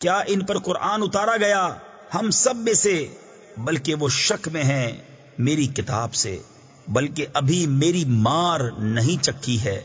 کیا ان پر قرآن اتارا گیا؟ ہم سب میں سے، بلکہ وہ شک میں ہیں میری کتاب سے، بلکہ ابھی میری مار نہیں چکی ہے۔